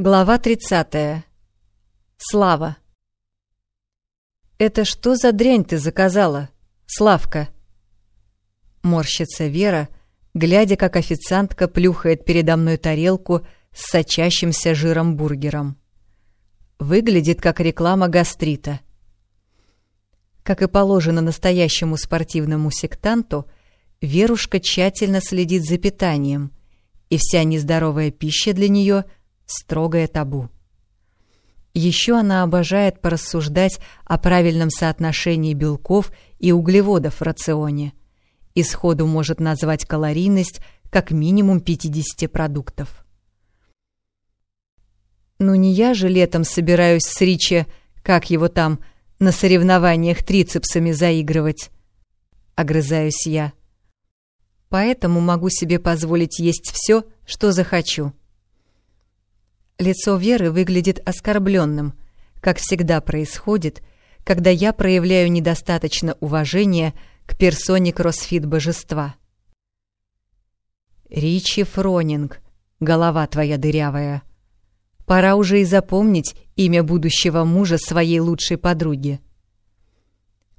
Глава 30. Слава. «Это что за дрянь ты заказала, Славка?» Морщится Вера, глядя, как официантка плюхает передо мной тарелку с сочащимся жиром бургером. Выглядит как реклама гастрита. Как и положено настоящему спортивному сектанту, Верушка тщательно следит за питанием, и вся нездоровая пища для нее — строгое табу. Еще она обожает порассуждать о правильном соотношении белков и углеводов в рационе. И сходу может назвать калорийность как минимум 50 продуктов. Ну не я же летом собираюсь с Ричи, как его там, на соревнованиях трицепсами заигрывать. Огрызаюсь я. Поэтому могу себе позволить есть все, что захочу. Лицо Веры выглядит оскорбленным, как всегда происходит, когда я проявляю недостаточно уважения к персоне кроссфит-божества. Ричи Фронинг, голова твоя дырявая. Пора уже и запомнить имя будущего мужа своей лучшей подруги.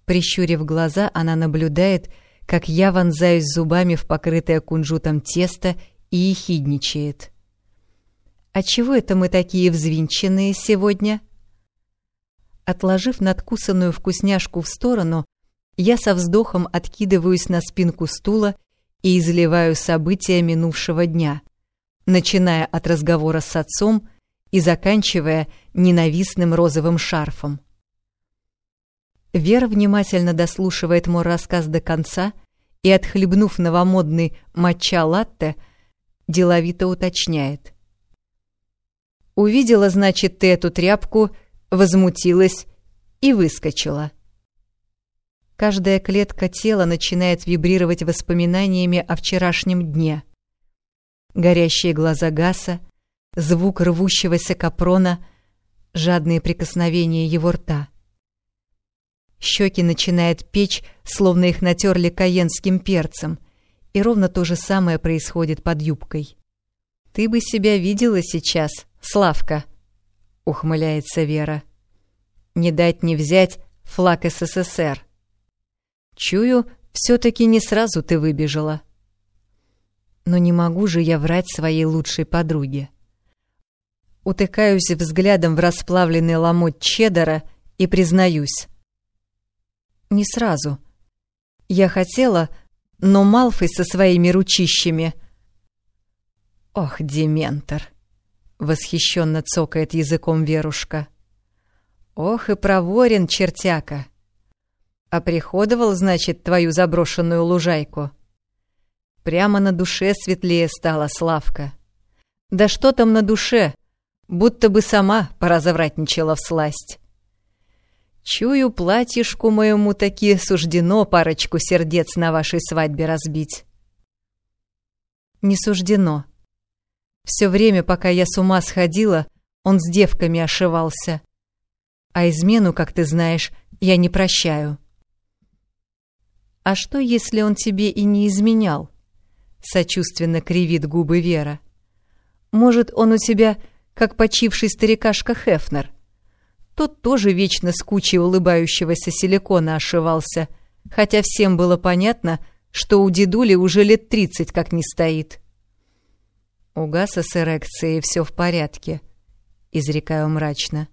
Прищурив глаза, она наблюдает, как я вонзаюсь зубами в покрытое кунжутом тесто и ехидничает. «А чего это мы такие взвинченные сегодня?» Отложив надкусанную вкусняшку в сторону, я со вздохом откидываюсь на спинку стула и изливаю события минувшего дня, начиная от разговора с отцом и заканчивая ненавистным розовым шарфом. Вера внимательно дослушивает мой рассказ до конца и, отхлебнув новомодный матча-латте, деловито уточняет. «Увидела, значит, ты эту тряпку, возмутилась и выскочила». Каждая клетка тела начинает вибрировать воспоминаниями о вчерашнем дне. Горящие глаза Гаса, звук рвущегося капрона, жадные прикосновения его рта — Щеки начинает печь, словно их натерли каенским перцем. И ровно то же самое происходит под юбкой. «Ты бы себя видела сейчас, Славка», — ухмыляется Вера. «Не дать не взять флаг СССР. Чую, все-таки не сразу ты выбежала». Но не могу же я врать своей лучшей подруге. Утыкаюсь взглядом в расплавленный ломоть чеддера и признаюсь не сразу. Я хотела, но Малфой со своими ручищами... Ох, дементор! Восхищенно цокает языком Верушка. Ох и проворен чертяка! А приходовал, значит, твою заброшенную лужайку. Прямо на душе светлее стала Славка. Да что там на душе? Будто бы сама поразовратничала в сласть. Чую, платьишку моему таки суждено парочку сердец на вашей свадьбе разбить. Не суждено. Все время, пока я с ума сходила, он с девками ошивался. А измену, как ты знаешь, я не прощаю. А что, если он тебе и не изменял? Сочувственно кривит губы Вера. Может, он у тебя, как почивший старикашка Хефнер — тот тоже вечно с кучей улыбающегося силикона ошивался, хотя всем было понятно, что у дедули уже лет тридцать как не стоит. У Гаса с эрекцией все в порядке, изрекаю мрачно.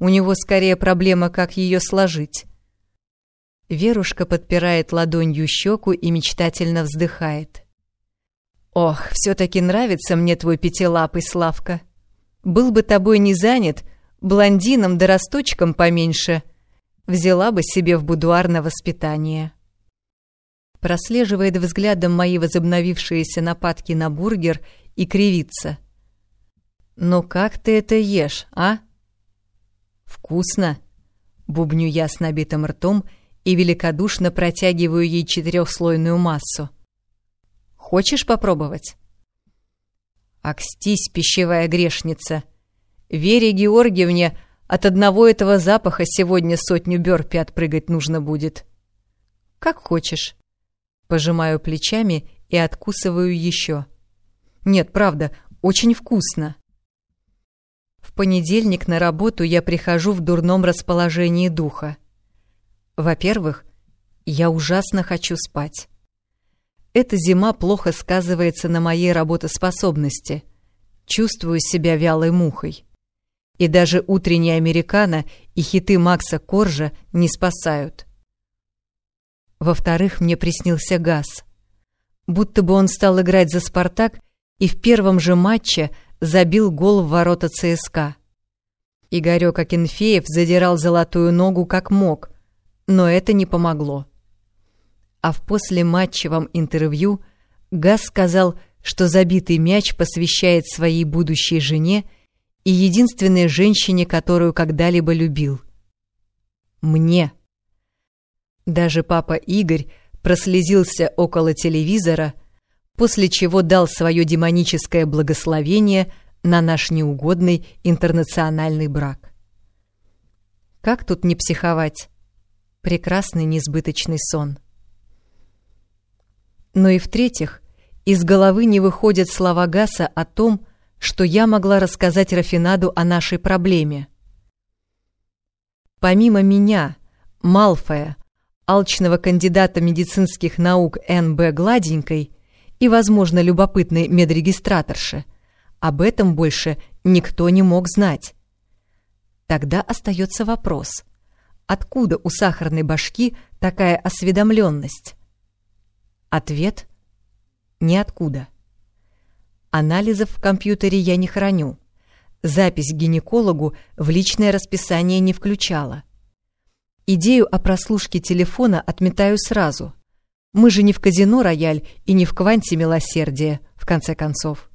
У него скорее проблема, как ее сложить. Верушка подпирает ладонью щеку и мечтательно вздыхает. «Ох, все-таки нравится мне твой пятилапый, Славка. Был бы тобой не занят, блондином да росточком поменьше, взяла бы себе в будуар на воспитание. Прослеживает взглядом мои возобновившиеся нападки на бургер и кривится. «Ну как ты это ешь, а?» «Вкусно!» — бубню я с набитым ртом и великодушно протягиваю ей четырехслойную массу. «Хочешь попробовать?» «Акстись, пищевая грешница!» Вере Георгиевне от одного этого запаха сегодня сотню бёрпи отпрыгать нужно будет. Как хочешь. Пожимаю плечами и откусываю еще. Нет, правда, очень вкусно. понедельник на работу я прихожу в дурном расположении духа. Во-первых, я ужасно хочу спать. Эта зима плохо сказывается на моей работоспособности. Чувствую себя вялой мухой. И даже утренний американо и хиты Макса Коржа не спасают. Во-вторых, мне приснился газ. Будто бы он стал играть за «Спартак» и в первом же матче забил гол в ворота ЦСКА. Игорёк Акинфеев задирал золотую ногу как мог, но это не помогло. А в послематчевом интервью Газ сказал, что забитый мяч посвящает своей будущей жене и единственной женщине, которую когда-либо любил. Мне. Даже папа Игорь прослезился около телевизора, после чего дал свое демоническое благословение на наш неугодный интернациональный брак. Как тут не психовать? Прекрасный несбыточный сон. Но и в-третьих, из головы не выходят слова Гаса о том, что я могла рассказать Рафинаду о нашей проблеме. Помимо меня, Малфоя, алчного кандидата медицинских наук Н.Б. Гладенькой и, возможно, любопытной медрегистраторши, об этом больше никто не мог знать. Тогда остается вопрос, откуда у сахарной башки такая осведомленность? Ответ – ниоткуда. Анализов в компьютере я не храню. Запись к гинекологу в личное расписание не включала. Идею о прослушке телефона отметаю сразу. Мы же не в казино «Рояль» и не в кванте милосердия, в конце концов.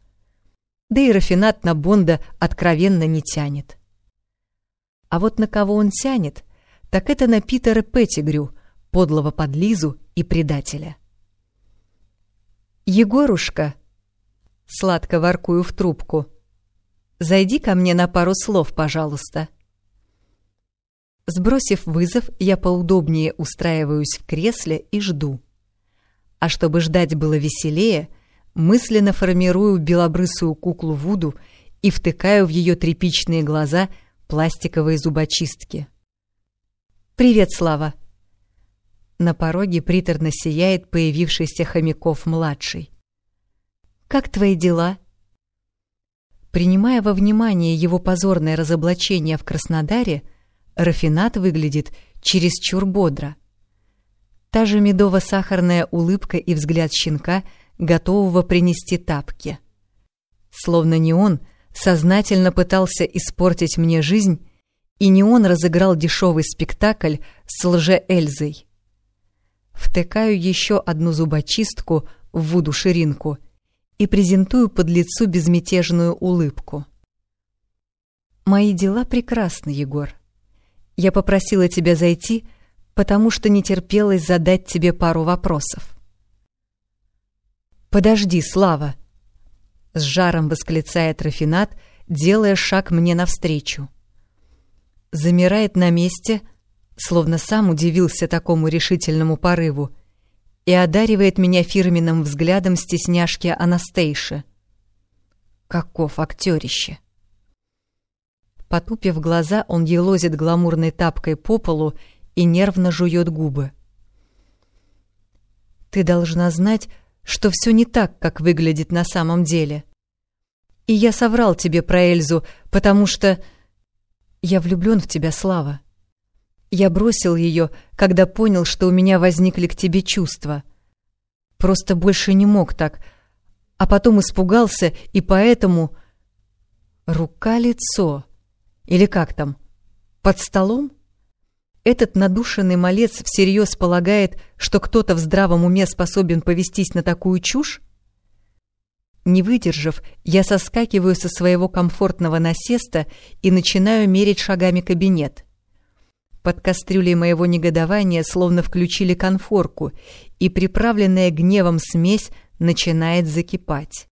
Да и рафинат на Бонда откровенно не тянет. А вот на кого он тянет, так это на Питера Петтигрю, подлого подлизу и предателя. «Егорушка», Сладко воркую в трубку. «Зайди ко мне на пару слов, пожалуйста». Сбросив вызов, я поудобнее устраиваюсь в кресле и жду. А чтобы ждать было веселее, мысленно формирую белобрысую куклу Вуду и втыкаю в ее тряпичные глаза пластиковые зубочистки. «Привет, Слава!» На пороге приторно сияет появившийся Хомяков-младший. Как твои дела?» Принимая во внимание его позорное разоблачение в Краснодаре, Рафинат выглядит чересчур бодро. Та же медово-сахарная улыбка и взгляд щенка, готового принести тапки. Словно не он сознательно пытался испортить мне жизнь, и не он разыграл дешевый спектакль с лже-Эльзой. Втыкаю еще одну зубочистку в вуду-ширинку — и презентую под лицу безмятежную улыбку. «Мои дела прекрасны, Егор. Я попросила тебя зайти, потому что не терпелось задать тебе пару вопросов». «Подожди, Слава!» — с жаром восклицает Рафинат, делая шаг мне навстречу. Замирает на месте, словно сам удивился такому решительному порыву, и одаривает меня фирменным взглядом стесняшки Анастейши. Каков актерище! Потупив глаза, он елозит гламурной тапкой по полу и нервно жует губы. «Ты должна знать, что все не так, как выглядит на самом деле. И я соврал тебе про Эльзу, потому что... Я влюблен в тебя, Слава. Я бросил ее, когда понял, что у меня возникли к тебе чувства. Просто больше не мог так. А потом испугался, и поэтому... Рука-лицо. Или как там? Под столом? Этот надушенный малец всерьез полагает, что кто-то в здравом уме способен повестись на такую чушь? Не выдержав, я соскакиваю со своего комфортного насеста и начинаю мерить шагами кабинет. Под кастрюлей моего негодования словно включили конфорку, и приправленная гневом смесь начинает закипать.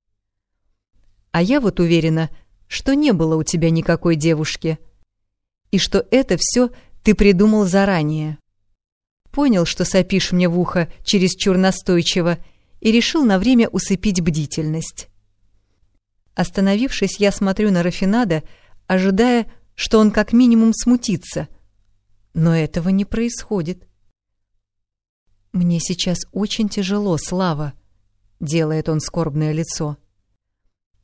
А я вот уверена, что не было у тебя никакой девушки, и что это все ты придумал заранее. Понял, что сопишь мне в ухо чересчур настойчиво, и решил на время усыпить бдительность. Остановившись, я смотрю на Рафинада, ожидая, что он как минимум смутится. Но этого не происходит. «Мне сейчас очень тяжело, Слава», — делает он скорбное лицо.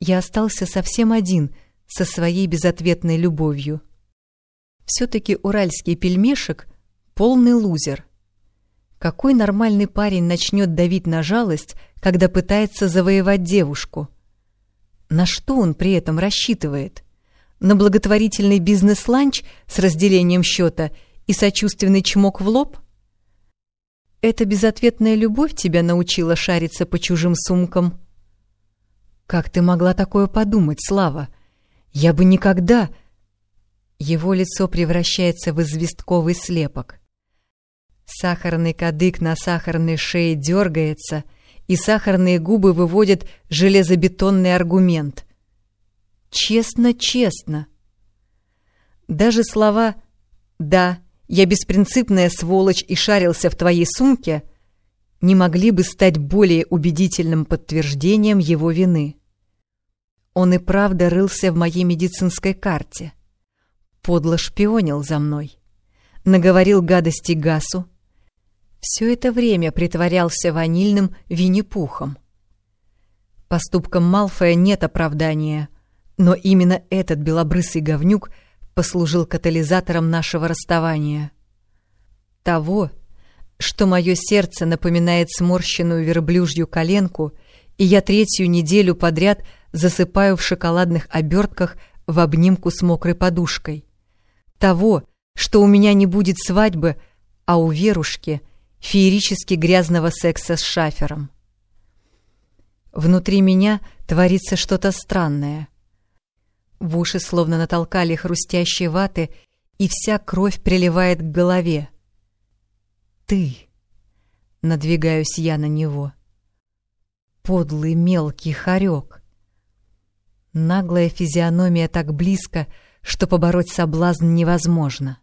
«Я остался совсем один со своей безответной любовью. Все-таки уральский пельмешек — полный лузер. Какой нормальный парень начнет давить на жалость, когда пытается завоевать девушку? На что он при этом рассчитывает? На благотворительный бизнес-ланч с разделением счета и сочувственный чмок в лоб? Эта безответная любовь тебя научила шариться по чужим сумкам? Как ты могла такое подумать, Слава? Я бы никогда... Его лицо превращается в известковый слепок. Сахарный кадык на сахарной шее дергается, и сахарные губы выводят железобетонный аргумент. Честно, честно. Даже слова «да, я беспринципная сволочь и шарился в твоей сумке» не могли бы стать более убедительным подтверждением его вины. Он и правда рылся в моей медицинской карте. Подло шпионил за мной. Наговорил гадости Гасу, все это время притворялся ванильным Винни-Пухом. Поступкам Малфоя нет оправдания, но именно этот белобрысый говнюк послужил катализатором нашего расставания. Того, что мое сердце напоминает сморщенную верблюжью коленку, и я третью неделю подряд засыпаю в шоколадных обертках в обнимку с мокрой подушкой. Того, что у меня не будет свадьбы, а у Верушки — феерически грязного секса с шафером. Внутри меня творится что-то странное. В уши словно натолкали хрустящие ваты, и вся кровь приливает к голове. «Ты!» — надвигаюсь я на него. «Подлый мелкий хорек!» Наглая физиономия так близко, что побороть соблазн невозможно.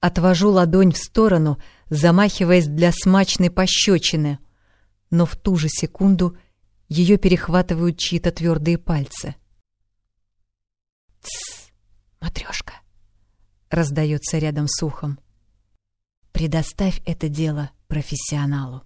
Отвожу ладонь в сторону, замахиваясь для смачной пощечины, но в ту же секунду ее перехватывают чьи-то твердые пальцы. «Тссс, матрешка!» — раздается рядом с ухом. «Предоставь это дело профессионалу».